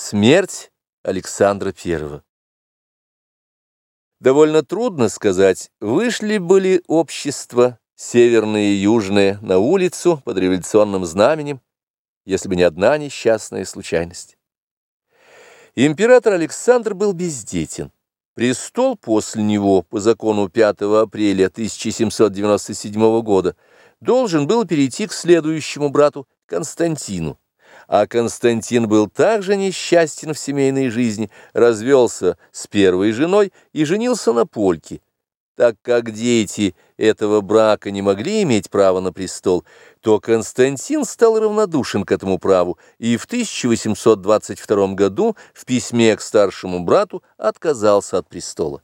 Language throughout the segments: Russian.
Смерть Александра I. Довольно трудно сказать, вышли были общества, северные и южные, на улицу под революционным знаменем, если бы не одна несчастная случайность. Император Александр был бездетен. Престол после него, по закону 5 апреля 1797 года, должен был перейти к следующему брату Константину а Константин был также несчастен в семейной жизни, развелся с первой женой и женился на польке. Так как дети этого брака не могли иметь право на престол, то Константин стал равнодушен к этому праву и в 1822 году в письме к старшему брату отказался от престола.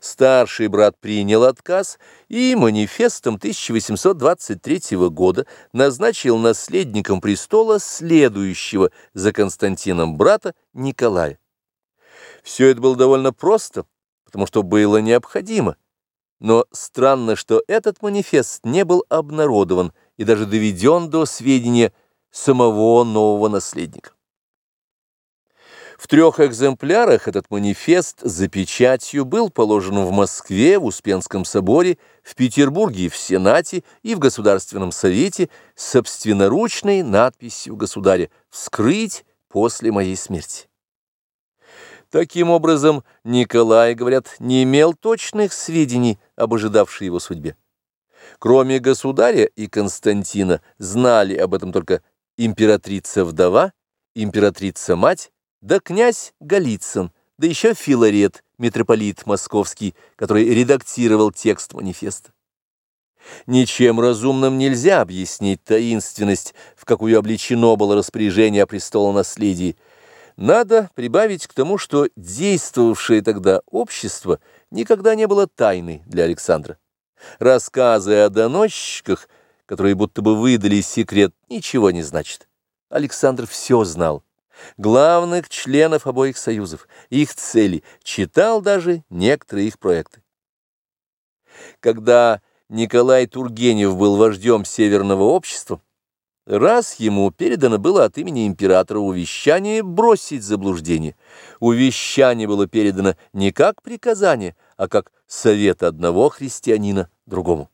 Старший брат принял отказ и манифестом 1823 года назначил наследником престола следующего за Константином брата Николая. Все это было довольно просто, потому что было необходимо. Но странно, что этот манифест не был обнародован и даже доведен до сведения самого нового наследника. В трех экземплярах этот манифест за печатью был положен в Москве, в Успенском соборе, в Петербурге в Сенате и в Государственном совете с собственноручной надписью государя «Вскрыть после моей смерти». Таким образом, Николай, говорят, не имел точных сведений об ожидавшей его судьбе. Кроме государя и Константина, знали об этом только императрица-вдова, императрица-мать, да князь Голицын, да еще Филарет, митрополит московский, который редактировал текст манифеста. Ничем разумным нельзя объяснить таинственность, в какую обличено было распоряжение о престолонаследии. Надо прибавить к тому, что действовавшее тогда общество никогда не было тайной для Александра. Рассказы о доносчиках, которые будто бы выдали секрет, ничего не значат. Александр все знал главных членов обоих союзов, их цели, читал даже некоторые их проекты. Когда Николай Тургенев был вождем Северного общества, раз ему передано было от имени императора увещание бросить заблуждение. Увещание было передано не как приказание, а как совет одного христианина другому.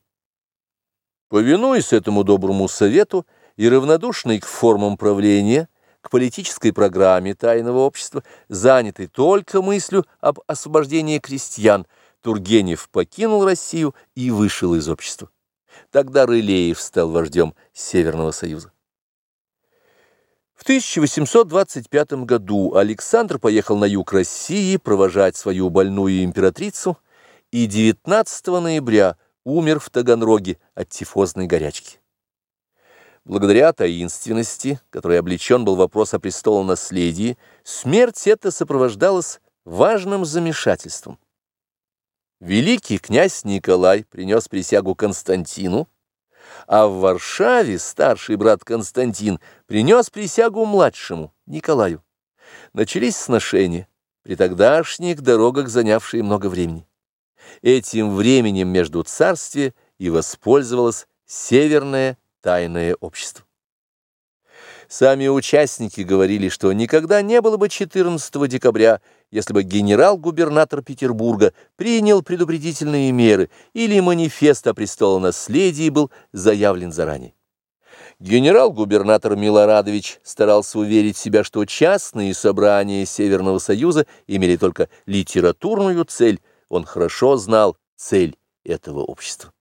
Повинуясь этому доброму совету и равнодушный к формам правления, к политической программе тайного общества, занятый только мыслью об освобождении крестьян, Тургенев покинул Россию и вышел из общества. Тогда Рылеев стал вождем Северного Союза. В 1825 году Александр поехал на юг России провожать свою больную императрицу и 19 ноября умер в Таганроге от тифозной горячки. Благодаря таинственности, которой облечен был вопрос о престолонаследии, смерть эта сопровождалась важным замешательством. Великий князь Николай принес присягу Константину, а в Варшаве старший брат Константин принес присягу младшему, Николаю. Начались сношения, при тогдашних дорогах занявшие много времени. Этим временем между царствия и воспользовалась Северная тайное общество. Сами участники говорили, что никогда не было бы 14 декабря, если бы генерал-губернатор Петербурга принял предупредительные меры или манифест о престолонаследии был заявлен заранее. Генерал-губернатор Милорадович старался уверить себя, что частные собрания Северного Союза имели только литературную цель, он хорошо знал цель этого общества.